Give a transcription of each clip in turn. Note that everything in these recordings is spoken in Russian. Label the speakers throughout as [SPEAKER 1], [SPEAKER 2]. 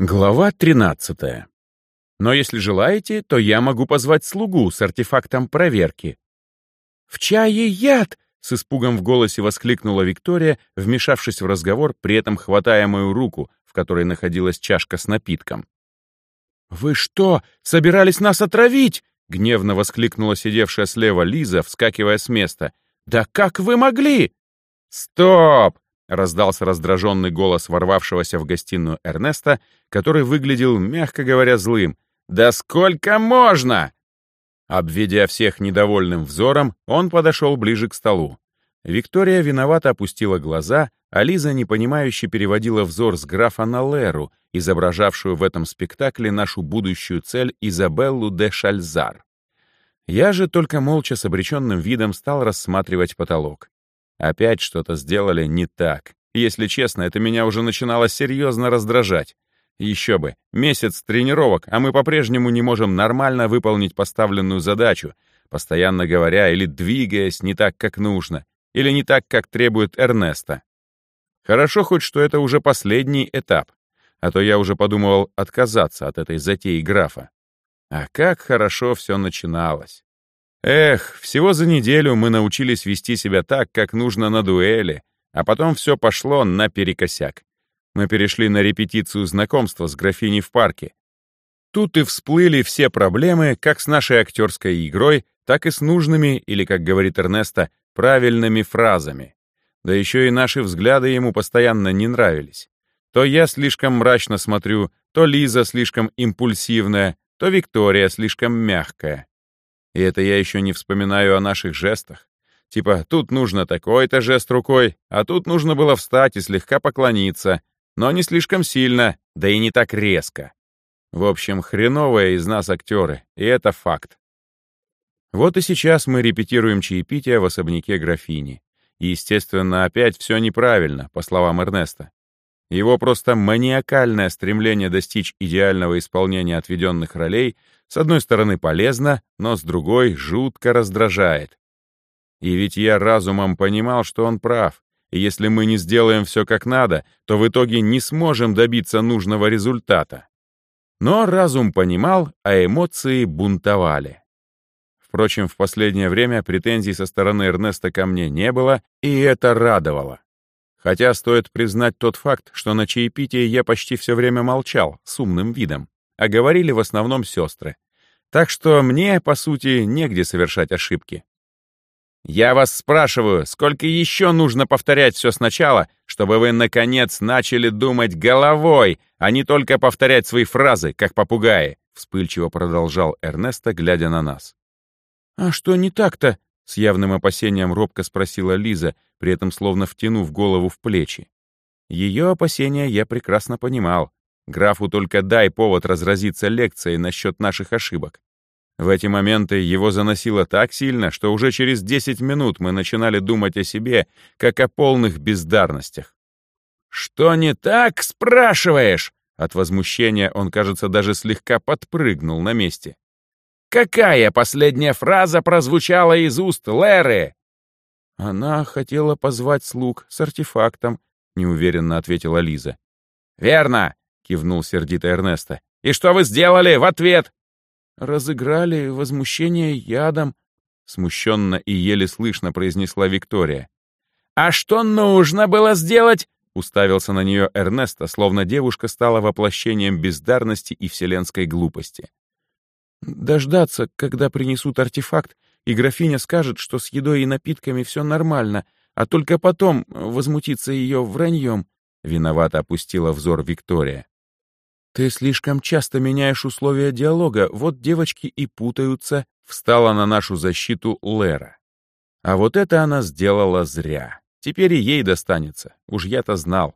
[SPEAKER 1] Глава 13. Но если желаете, то я могу позвать слугу с артефактом проверки. «В чае яд!» — с испугом в голосе воскликнула Виктория, вмешавшись в разговор, при этом хватая мою руку, в которой находилась чашка с напитком. «Вы что, собирались нас отравить?» — гневно воскликнула сидевшая слева Лиза, вскакивая с места. «Да как вы могли?» «Стоп!» — раздался раздраженный голос ворвавшегося в гостиную Эрнеста, который выглядел, мягко говоря, злым. «Да сколько можно?» Обведя всех недовольным взором, он подошел ближе к столу. Виктория виновато опустила глаза, а Лиза непонимающе переводила взор с графа на Леру, изображавшую в этом спектакле нашу будущую цель Изабеллу де Шальзар. Я же только молча с обреченным видом стал рассматривать потолок. Опять что-то сделали не так. Если честно, это меня уже начинало серьезно раздражать. Еще бы, месяц тренировок, а мы по-прежнему не можем нормально выполнить поставленную задачу, постоянно говоря или двигаясь не так, как нужно, или не так, как требует Эрнеста. Хорошо хоть, что это уже последний этап, а то я уже подумывал отказаться от этой затеи графа. А как хорошо все начиналось. Эх, всего за неделю мы научились вести себя так, как нужно на дуэли, а потом все пошло наперекосяк. Мы перешли на репетицию знакомства с графиней в парке. Тут и всплыли все проблемы как с нашей актерской игрой, так и с нужными, или, как говорит Эрнеста, правильными фразами. Да еще и наши взгляды ему постоянно не нравились. То я слишком мрачно смотрю, то Лиза слишком импульсивная, то Виктория слишком мягкая. И это я еще не вспоминаю о наших жестах. Типа, тут нужно такой-то жест рукой, а тут нужно было встать и слегка поклониться, но не слишком сильно, да и не так резко. В общем, хреновые из нас актеры, и это факт. Вот и сейчас мы репетируем чаепитие в особняке графини. И, естественно, опять все неправильно, по словам Эрнеста. Его просто маниакальное стремление достичь идеального исполнения отведенных ролей с одной стороны полезно, но с другой жутко раздражает. И ведь я разумом понимал, что он прав, и если мы не сделаем все как надо, то в итоге не сможем добиться нужного результата. Но разум понимал, а эмоции бунтовали. Впрочем, в последнее время претензий со стороны Эрнеста ко мне не было, и это радовало. Хотя стоит признать тот факт, что на чаепитии я почти все время молчал, с умным видом, а говорили в основном сестры. Так что мне, по сути, негде совершать ошибки. Я вас спрашиваю, сколько еще нужно повторять все сначала, чтобы вы, наконец, начали думать головой, а не только повторять свои фразы, как попугаи?» — вспыльчиво продолжал Эрнесто, глядя на нас. «А что не так-то?» — с явным опасением робко спросила Лиза, при этом словно втянув голову в плечи. Ее опасения я прекрасно понимал. Графу только дай повод разразиться лекцией насчет наших ошибок. В эти моменты его заносило так сильно, что уже через 10 минут мы начинали думать о себе, как о полных бездарностях. «Что не так, спрашиваешь?» От возмущения он, кажется, даже слегка подпрыгнул на месте. Какая последняя фраза прозвучала из уст Леры? Она хотела позвать слуг с артефактом, неуверенно ответила Лиза. Верно, кивнул сердито Эрнесто. И что вы сделали в ответ? Разыграли возмущение ядом, смущенно и еле слышно произнесла Виктория. А что нужно было сделать? Уставился на нее Эрнесто, словно девушка стала воплощением бездарности и вселенской глупости. Дождаться, когда принесут артефакт, и графиня скажет, что с едой и напитками все нормально, а только потом возмутиться ее враньем. Виновато опустила взор Виктория. «Ты слишком часто меняешь условия диалога, вот девочки и путаются», встала на нашу защиту Лера. А вот это она сделала зря. Теперь и ей достанется, уж я-то знал.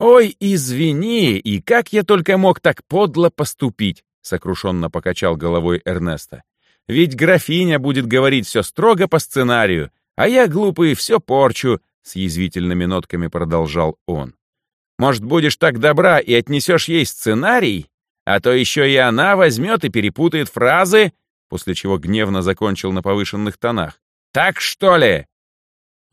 [SPEAKER 1] «Ой, извини, и как я только мог так подло поступить!» сокрушенно покачал головой Эрнеста. «Ведь графиня будет говорить все строго по сценарию, а я, глупый, все порчу», — с язвительными нотками продолжал он. «Может, будешь так добра и отнесешь ей сценарий? А то еще и она возьмет и перепутает фразы», после чего гневно закончил на повышенных тонах. «Так что ли?»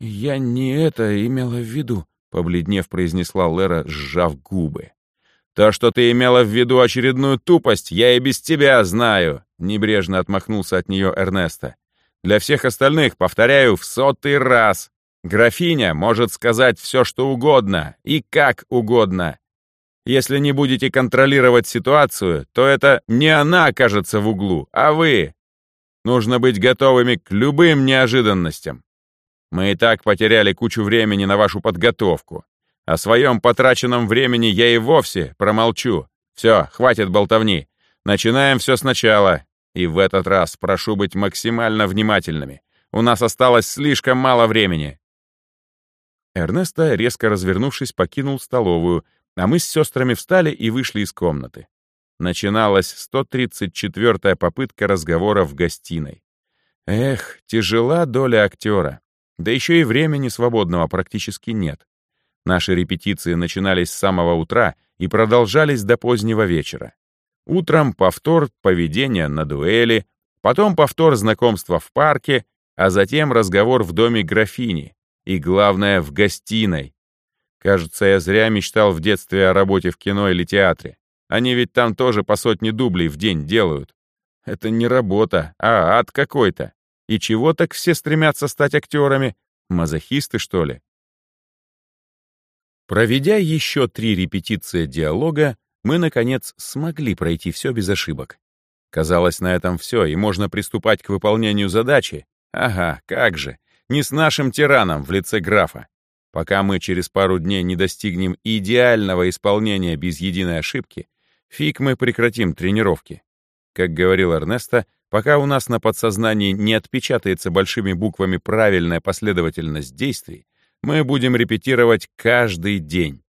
[SPEAKER 1] «Я не это имела в виду», — побледнев произнесла Лера, сжав губы. То, что ты имела в виду очередную тупость, я и без тебя знаю», — небрежно отмахнулся от нее Эрнеста. «Для всех остальных, повторяю, в сотый раз. Графиня может сказать все, что угодно и как угодно. Если не будете контролировать ситуацию, то это не она окажется в углу, а вы. Нужно быть готовыми к любым неожиданностям. Мы и так потеряли кучу времени на вашу подготовку. О своем потраченном времени я и вовсе промолчу. Все, хватит болтовни. Начинаем все сначала. И в этот раз прошу быть максимально внимательными. У нас осталось слишком мало времени. Эрнесто, резко развернувшись, покинул столовую, а мы с сестрами встали и вышли из комнаты. Начиналась 134-я попытка разговора в гостиной. Эх, тяжела доля актера. Да еще и времени свободного практически нет. Наши репетиции начинались с самого утра и продолжались до позднего вечера. Утром повтор поведения на дуэли, потом повтор знакомства в парке, а затем разговор в доме графини и, главное, в гостиной. Кажется, я зря мечтал в детстве о работе в кино или театре. Они ведь там тоже по сотне дублей в день делают. Это не работа, а ад какой-то. И чего так все стремятся стать актерами? Мазохисты, что ли? Проведя еще три репетиции диалога, мы, наконец, смогли пройти все без ошибок. Казалось, на этом все, и можно приступать к выполнению задачи. Ага, как же, не с нашим тираном в лице графа. Пока мы через пару дней не достигнем идеального исполнения без единой ошибки, фиг мы прекратим тренировки. Как говорил Эрнесто, пока у нас на подсознании не отпечатается большими буквами правильная последовательность действий, мы будем репетировать каждый день.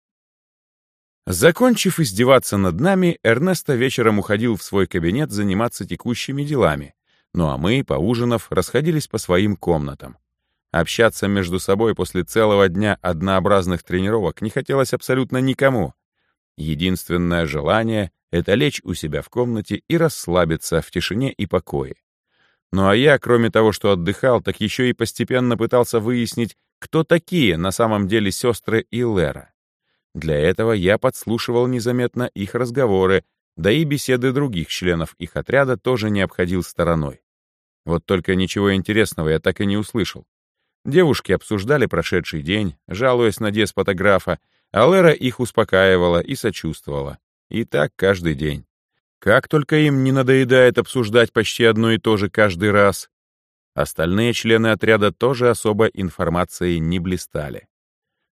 [SPEAKER 1] Закончив издеваться над нами, Эрнесто вечером уходил в свой кабинет заниматься текущими делами, ну а мы, поужинав, расходились по своим комнатам. Общаться между собой после целого дня однообразных тренировок не хотелось абсолютно никому. Единственное желание — это лечь у себя в комнате и расслабиться в тишине и покое. Ну а я, кроме того, что отдыхал, так еще и постепенно пытался выяснить, кто такие на самом деле сестры и Лера. Для этого я подслушивал незаметно их разговоры, да и беседы других членов их отряда тоже не обходил стороной. Вот только ничего интересного я так и не услышал. Девушки обсуждали прошедший день, жалуясь на деспота графа, а Лера их успокаивала и сочувствовала. И так каждый день. Как только им не надоедает обсуждать почти одно и то же каждый раз, Остальные члены отряда тоже особо информацией не блистали.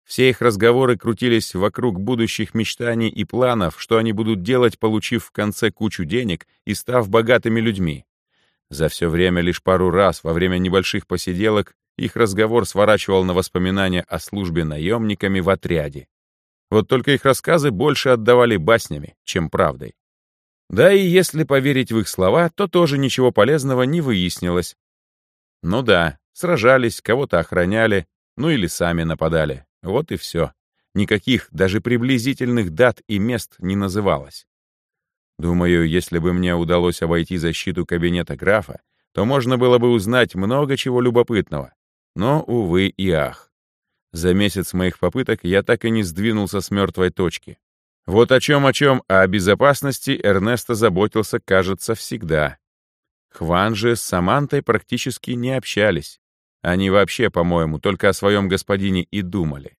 [SPEAKER 1] Все их разговоры крутились вокруг будущих мечтаний и планов, что они будут делать, получив в конце кучу денег и став богатыми людьми. За все время лишь пару раз во время небольших посиделок их разговор сворачивал на воспоминания о службе наемниками в отряде. Вот только их рассказы больше отдавали баснями, чем правдой. Да и если поверить в их слова, то тоже ничего полезного не выяснилось, ну да, сражались, кого-то охраняли, ну или сами нападали. Вот и все. Никаких, даже приблизительных дат и мест не называлось. Думаю, если бы мне удалось обойти защиту кабинета графа, то можно было бы узнать много чего любопытного. Но, увы и ах. За месяц моих попыток я так и не сдвинулся с мертвой точки. Вот о чем о чем, а о безопасности Эрнесто заботился, кажется, всегда. Хван же с Самантой практически не общались. Они вообще, по-моему, только о своем господине и думали.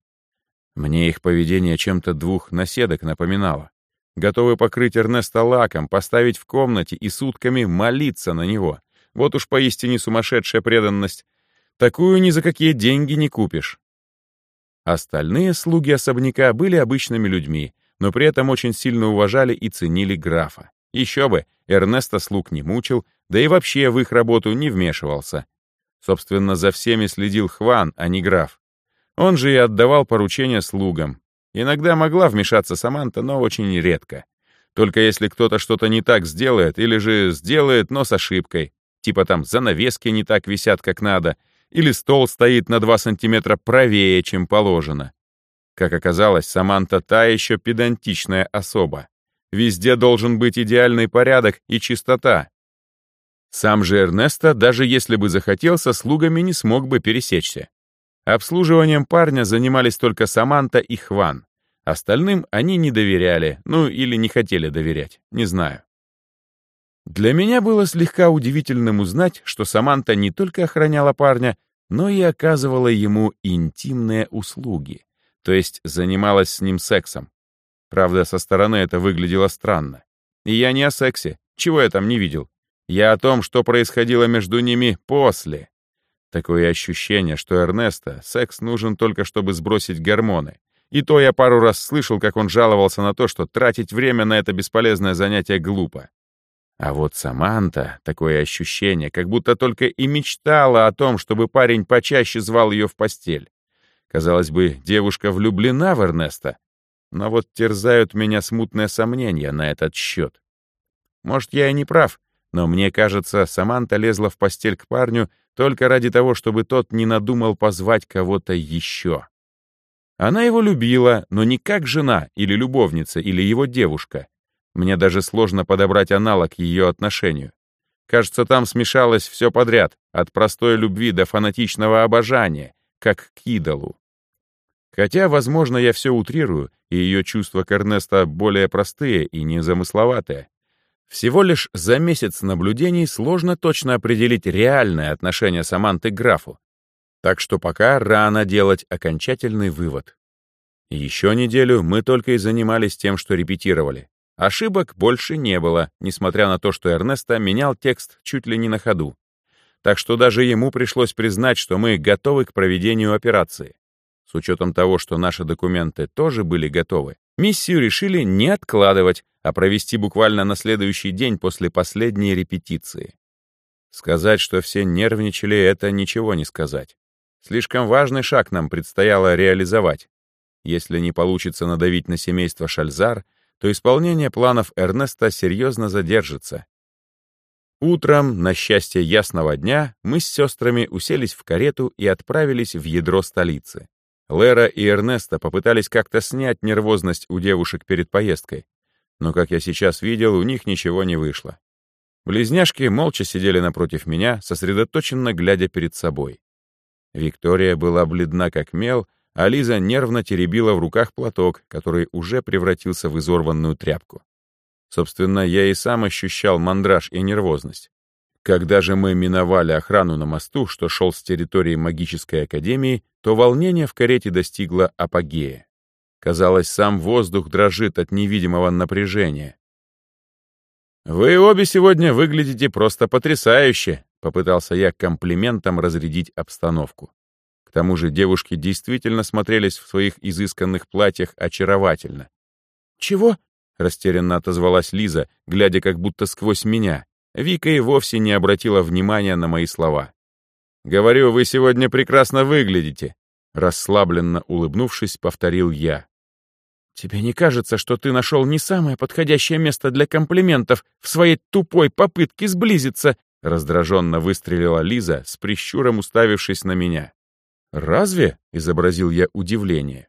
[SPEAKER 1] Мне их поведение чем-то двух наседок напоминало. Готовы покрыть Эрнеста лаком, поставить в комнате и сутками молиться на него. Вот уж поистине сумасшедшая преданность. Такую ни за какие деньги не купишь. Остальные слуги особняка были обычными людьми, но при этом очень сильно уважали и ценили графа. Еще бы, Эрнеста слуг не мучил, да и вообще в их работу не вмешивался. Собственно, за всеми следил Хван, а не граф. Он же и отдавал поручения слугам. Иногда могла вмешаться Саманта, но очень редко. Только если кто-то что-то не так сделает, или же сделает, но с ошибкой. Типа там занавески не так висят, как надо, или стол стоит на 2 сантиметра правее, чем положено. Как оказалось, Саманта та еще педантичная особа. Везде должен быть идеальный порядок и чистота. Сам же Эрнесто, даже если бы захотел, со слугами не смог бы пересечься. Обслуживанием парня занимались только Саманта и Хван. Остальным они не доверяли, ну или не хотели доверять, не знаю. Для меня было слегка удивительным узнать, что Саманта не только охраняла парня, но и оказывала ему интимные услуги, то есть занималась с ним сексом. Правда, со стороны это выглядело странно. И я не о сексе, чего я там не видел. Я о том, что происходило между ними после. Такое ощущение, что Эрнеста секс нужен только, чтобы сбросить гормоны. И то я пару раз слышал, как он жаловался на то, что тратить время на это бесполезное занятие глупо. А вот Саманта, такое ощущение, как будто только и мечтала о том, чтобы парень почаще звал ее в постель. Казалось бы, девушка влюблена в Эрнеста, но вот терзают меня смутные сомнения на этот счет. Может, я и не прав, но мне кажется, Саманта лезла в постель к парню только ради того, чтобы тот не надумал позвать кого-то еще. Она его любила, но не как жена или любовница или его девушка, мне даже сложно подобрать аналог ее отношению. Кажется, там смешалось все подряд, от простой любви до фанатичного обожания, как к идолу. Хотя, возможно, я все утрирую, и ее чувства к Эрнеста более простые и незамысловатые. Всего лишь за месяц наблюдений сложно точно определить реальное отношение Саманты к графу. Так что пока рано делать окончательный вывод. Еще неделю мы только и занимались тем, что репетировали. Ошибок больше не было, несмотря на то, что Эрнесто менял текст чуть ли не на ходу. Так что даже ему пришлось признать, что мы готовы к проведению операции. С учетом того, что наши документы тоже были готовы, миссию решили не откладывать, а провести буквально на следующий день после последней репетиции. Сказать, что все нервничали, это ничего не сказать. Слишком важный шаг нам предстояло реализовать. Если не получится надавить на семейство Шальзар — то исполнение планов Эрнеста серьезно задержится. Утром, на счастье ясного дня, мы с сестрами уселись в карету и отправились в ядро столицы. Лера и Эрнеста попытались как-то снять нервозность у девушек перед поездкой, но, как я сейчас видел, у них ничего не вышло. Близняшки молча сидели напротив меня, сосредоточенно глядя перед собой. Виктория была бледна как мел, а нервно теребила в руках платок, который уже превратился в изорванную тряпку. Собственно, я и сам ощущал мандраж и нервозность. Когда же мы миновали охрану на мосту, что шел с территории магической академии, то волнение в карете достигло апогея. Казалось, сам воздух дрожит от невидимого напряжения. «Вы обе сегодня выглядите просто потрясающе», — попытался я комплиментом разрядить обстановку. К тому же девушки действительно смотрелись в своих изысканных платьях очаровательно. «Чего?» — растерянно отозвалась Лиза, глядя как будто сквозь меня. Вика и вовсе не обратила внимания на мои слова. «Говорю, вы сегодня прекрасно выглядите», — расслабленно улыбнувшись, повторил я. «Тебе не кажется, что ты нашел не самое подходящее место для комплиментов в своей тупой попытке сблизиться?» Раздраженно выстрелила Лиза, с прищуром уставившись на меня. «Разве?» — изобразил я удивление.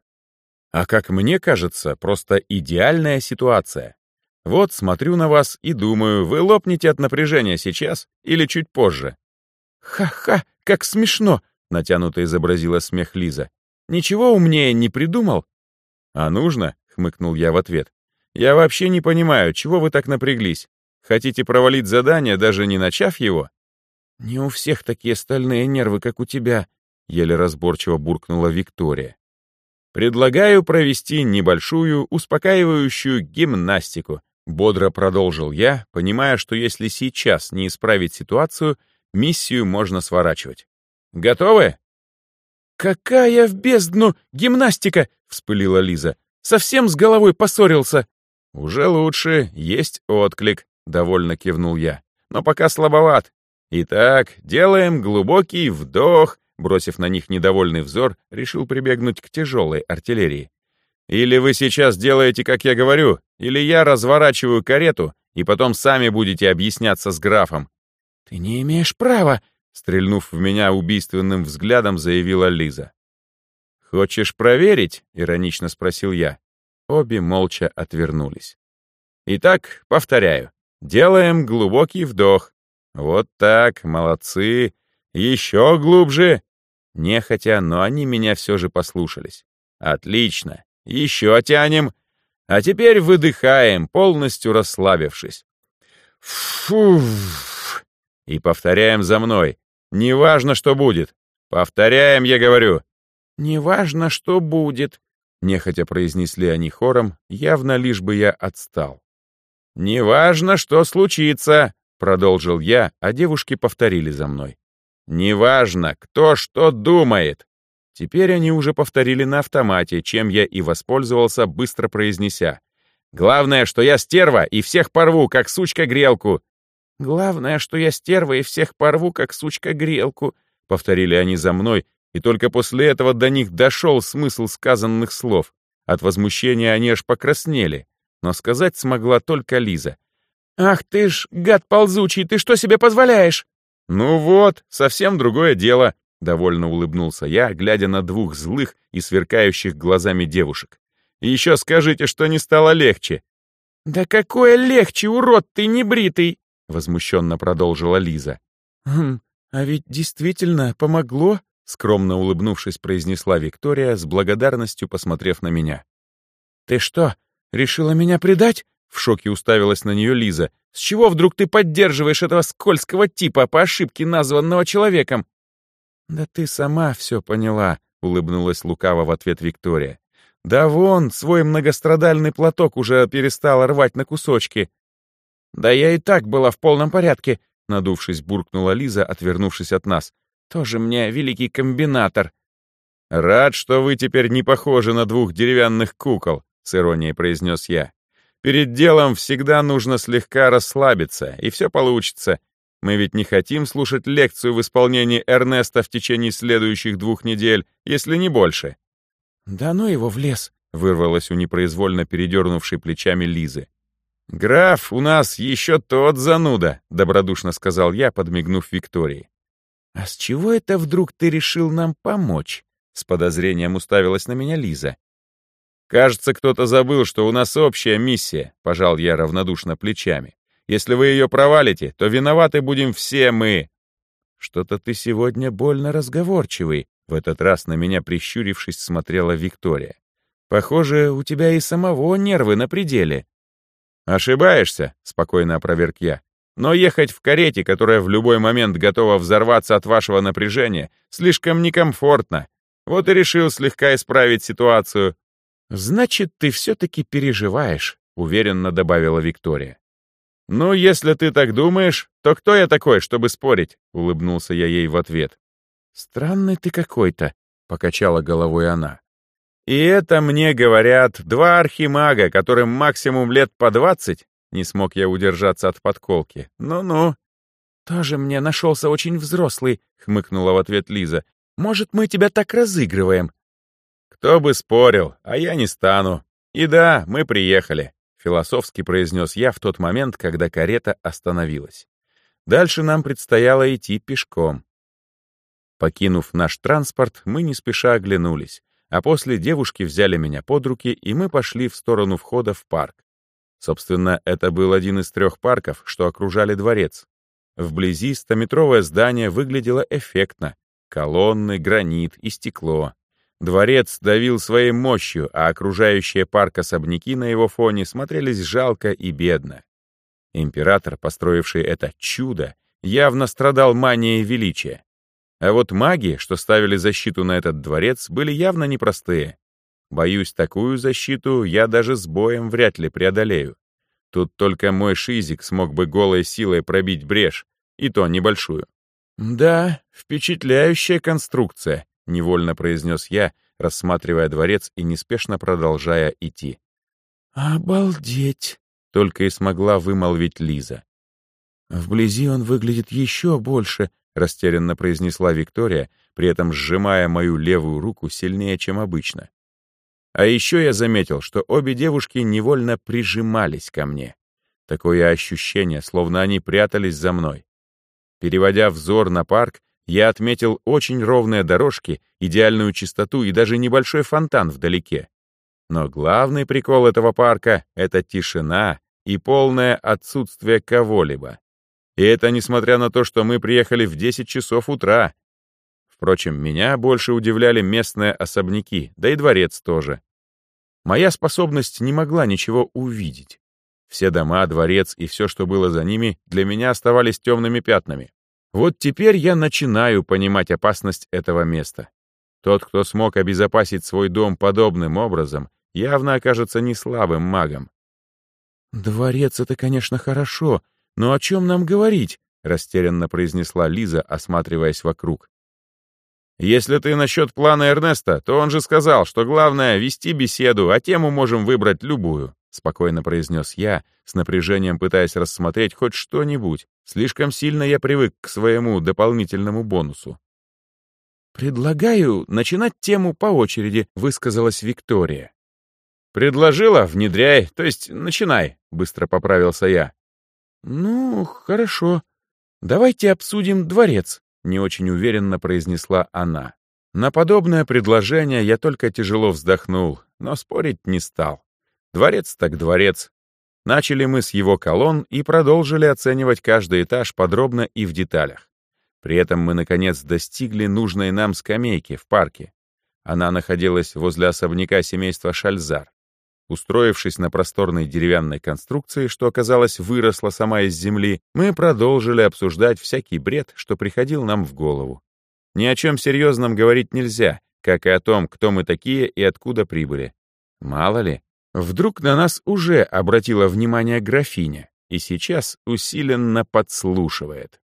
[SPEAKER 1] «А как мне кажется, просто идеальная ситуация. Вот смотрю на вас и думаю, вы лопнете от напряжения сейчас или чуть позже». «Ха-ха, как смешно!» — натянуто изобразила смех Лиза. «Ничего умнее не придумал?» «А нужно?» — хмыкнул я в ответ. «Я вообще не понимаю, чего вы так напряглись? Хотите провалить задание, даже не начав его?» «Не у всех такие стальные нервы, как у тебя», еле разборчиво буркнула Виктория. «Предлагаю провести небольшую, успокаивающую гимнастику», бодро продолжил я, понимая, что если сейчас не исправить ситуацию, миссию можно сворачивать. «Готовы?» «Какая в бездну гимнастика!» — вспылила Лиза. «Совсем с головой поссорился!» «Уже лучше, есть отклик», — довольно кивнул я. «Но пока слабоват. Итак, делаем глубокий вдох бросив на них недовольный взор, решил прибегнуть к тяжелой артиллерии. «Или вы сейчас делаете, как я говорю, или я разворачиваю карету, и потом сами будете объясняться с графом». «Ты не имеешь права!» — стрельнув в меня убийственным взглядом, заявила Лиза. «Хочешь проверить?» — иронично спросил я. Обе молча отвернулись. «Итак, повторяю. Делаем глубокий вдох. Вот так, молодцы. Еще глубже. Нехотя, но они меня все же послушались. Отлично. Еще тянем. А теперь выдыхаем, полностью расслабившись. Фу. И повторяем за мной. Неважно, что будет. Повторяем, я говорю. Неважно, что будет. Нехотя произнесли они хором, явно лишь бы я отстал. «Неважно, что случится», — продолжил я, а девушки повторили за мной. «Неважно, кто что думает». Теперь они уже повторили на автомате, чем я и воспользовался, быстро произнеся. «Главное, что я стерва и всех порву, как сучка грелку». «Главное, что я стерва и всех порву, как сучка грелку», — повторили они за мной, и только после этого до них дошел смысл сказанных слов. От возмущения они аж покраснели, но сказать смогла только Лиза. «Ах ты ж, гад ползучий, ты что себе позволяешь?» «Ну вот, совсем другое дело», — довольно улыбнулся я, глядя на двух злых и сверкающих глазами девушек. «И еще скажите, что не стало легче». «Да какое легче, урод ты небритый!» — возмущенно продолжила Лиза. «Хм, а ведь действительно помогло?» Скромно улыбнувшись, произнесла Виктория, с благодарностью посмотрев на меня. «Ты что, решила меня предать?» В шоке уставилась на нее Лиза. «С чего вдруг ты поддерживаешь этого скользкого типа по ошибке, названного человеком?» «Да ты сама все поняла», — улыбнулась лукаво в ответ Виктория. «Да вон, свой многострадальный платок уже перестала рвать на кусочки». «Да я и так была в полном порядке», — надувшись, буркнула Лиза, отвернувшись от нас. Тоже мне великий комбинатор. Рад, что вы теперь не похожи на двух деревянных кукол, с иронией произнес я. Перед делом всегда нужно слегка расслабиться, и все получится. Мы ведь не хотим слушать лекцию в исполнении Эрнеста в течение следующих двух недель, если не больше. «Да ну его в лес!» — вырвалось у непроизвольно передернувшей плечами Лизы. «Граф у нас еще тот зануда», — добродушно сказал я, подмигнув Виктории. «А с чего это вдруг ты решил нам помочь?» С подозрением уставилась на меня Лиза. «Кажется, кто-то забыл, что у нас общая миссия», — пожал я равнодушно плечами. «Если вы ее провалите, то виноваты будем все мы». «Что-то ты сегодня больно разговорчивый», — в этот раз на меня прищурившись смотрела Виктория. «Похоже, у тебя и самого нервы на пределе». «Ошибаешься», — спокойно опроверг я. Но ехать в карете, которая в любой момент готова взорваться от вашего напряжения, слишком некомфортно. Вот и решил слегка исправить ситуацию. «Значит, ты все-таки переживаешь», — уверенно добавила Виктория. «Ну, если ты так думаешь, то кто я такой, чтобы спорить?» — улыбнулся я ей в ответ. «Странный ты какой-то», — покачала головой она. «И это мне говорят два архимага, которым максимум лет по двадцать, не смог я удержаться от подколки. «Ну-ну». «Тоже мне нашелся очень взрослый», — хмыкнула в ответ Лиза. «Может, мы тебя так разыгрываем?» «Кто бы спорил, а я не стану. И да, мы приехали», — философски произнес я в тот момент, когда карета остановилась. Дальше нам предстояло идти пешком. Покинув наш транспорт, мы не спеша оглянулись, а после девушки взяли меня под руки, и мы пошли в сторону входа в парк. Собственно, это был один из трех парков, что окружали дворец. Вблизи стометровое здание выглядело эффектно. Колонны, гранит и стекло. Дворец давил своей мощью, а окружающие парк особняки на его фоне смотрелись жалко и бедно. Император, построивший это чудо, явно страдал манией величия. А вот маги, что ставили защиту на этот дворец, были явно непростые. Боюсь, такую защиту я даже с боем вряд ли преодолею. Тут только мой шизик смог бы голой силой пробить брешь, и то небольшую. «Да, впечатляющая конструкция», — невольно произнес я, рассматривая дворец и неспешно продолжая идти. «Обалдеть!» — только и смогла вымолвить Лиза. «Вблизи он выглядит еще больше», — растерянно произнесла Виктория, при этом сжимая мою левую руку сильнее, чем обычно. А еще я заметил, что обе девушки невольно прижимались ко мне. Такое ощущение, словно они прятались за мной. Переводя взор на парк, я отметил очень ровные дорожки, идеальную чистоту и даже небольшой фонтан вдалеке. Но главный прикол этого парка — это тишина и полное отсутствие кого-либо. И это несмотря на то, что мы приехали в 10 часов утра, Впрочем, меня больше удивляли местные особняки, да и дворец тоже. Моя способность не могла ничего увидеть. Все дома, дворец и все, что было за ними, для меня оставались темными пятнами. Вот теперь я начинаю понимать опасность этого места. Тот, кто смог обезопасить свой дом подобным образом, явно окажется не слабым магом. «Дворец — это, конечно, хорошо, но о чем нам говорить?» — растерянно произнесла Лиза, осматриваясь вокруг. «Если ты насчет плана Эрнеста, то он же сказал, что главное — вести беседу, а тему можем выбрать любую», — спокойно произнес я, с напряжением пытаясь рассмотреть хоть что-нибудь. Слишком сильно я привык к своему дополнительному бонусу. «Предлагаю начинать тему по очереди», — высказалась Виктория. «Предложила? Внедряй, то есть начинай», — быстро поправился я. «Ну, хорошо. Давайте обсудим дворец», — не очень уверенно произнесла она. На подобное предложение я только тяжело вздохнул, но спорить не стал. Дворец так дворец. Начали мы с его колонн и продолжили оценивать каждый этаж подробно и в деталях. При этом мы, наконец, достигли нужной нам скамейки в парке. Она находилась возле особняка семейства Шальзар. Устроившись на просторной деревянной конструкции, что, оказалось, выросла сама из земли, мы продолжили обсуждать всякий бред, что приходил нам в голову. Ни о чем серьезном говорить нельзя, как и о том, кто мы такие и откуда прибыли. Мало ли, вдруг на нас уже обратила внимание графиня и сейчас усиленно подслушивает.